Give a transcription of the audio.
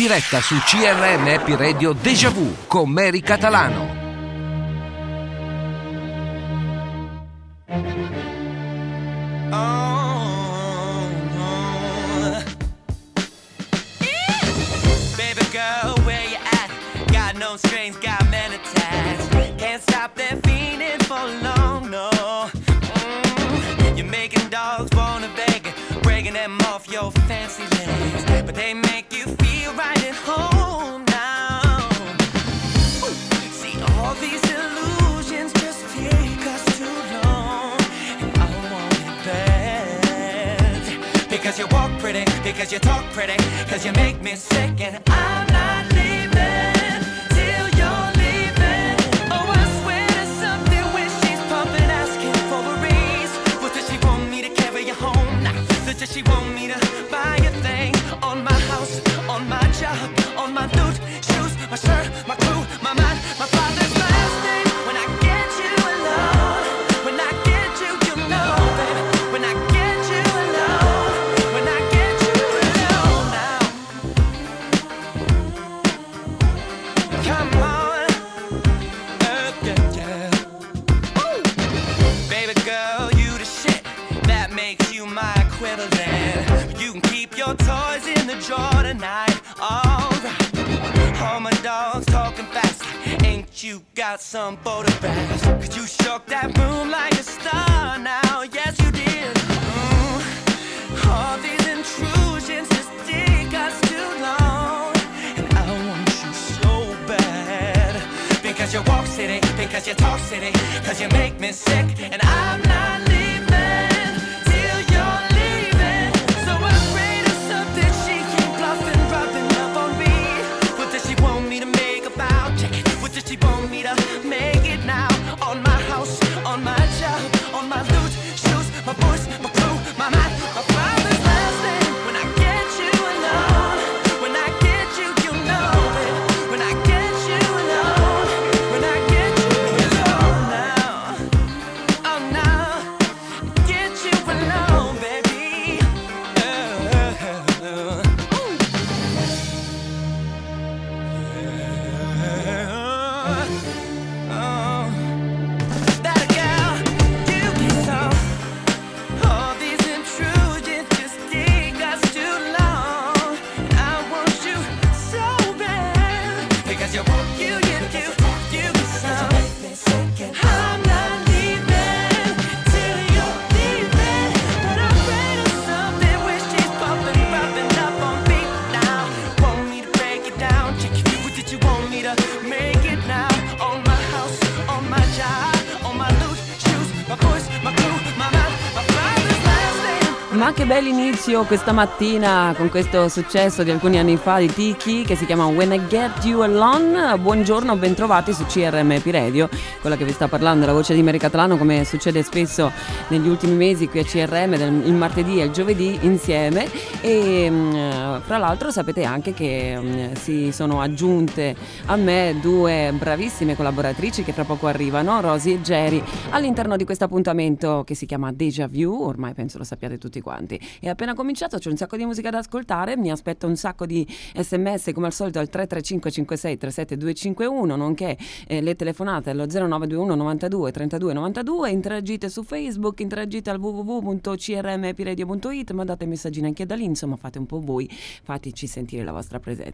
diretta su CRM Happy Radio Deja Vu con Mary Catalano. Baby girl, where you at? Got pretty, because you talk pretty, because you make me sick, and I'm not leaving till you're leaving. Oh, I swear to something when she's pumping, asking for a raise. What does she want me to carry you home? Nah, does she want me to buy a thing on my house, on my job, on my loot, your toys in the drawer tonight. Alright. All my dogs talking fast. Ain't you got some photographs? Cause you shook that room like a star now. Yes, you did. Mm. All these intrusions just take us too long. And I want you so bad. Because you walk city, because you talk city, because you make me sick. And I'm ya. Ma che bell'inizio questa mattina con questo successo di alcuni anni fa di Tiki che si chiama When I Get You Alone. Buongiorno, bentrovati su CRM Happy Radio, quella che vi sta parlando, la voce di Mary Catalano, come succede spesso negli ultimi mesi qui a CRM, il martedì e il giovedì insieme. E mm, fra l'altro sapete anche che mm, si sono aggiunte a me due bravissime collaboratrici che fra poco arrivano, Rosy e Jerry, all'interno di questo appuntamento che si chiama Deja Vu, ormai penso lo sappiate tutti quanti. È appena cominciato, c'è un sacco di musica da ascoltare, mi aspetto un sacco di sms come al solito al 335 56 37 251, nonché eh, le telefonate allo 0921 92 32 92, interagite su Facebook, interagite al www.crmepiradio.it, mandate messaggini anche da lì, insomma fate un po' voi, fateci sentire la vostra presenza.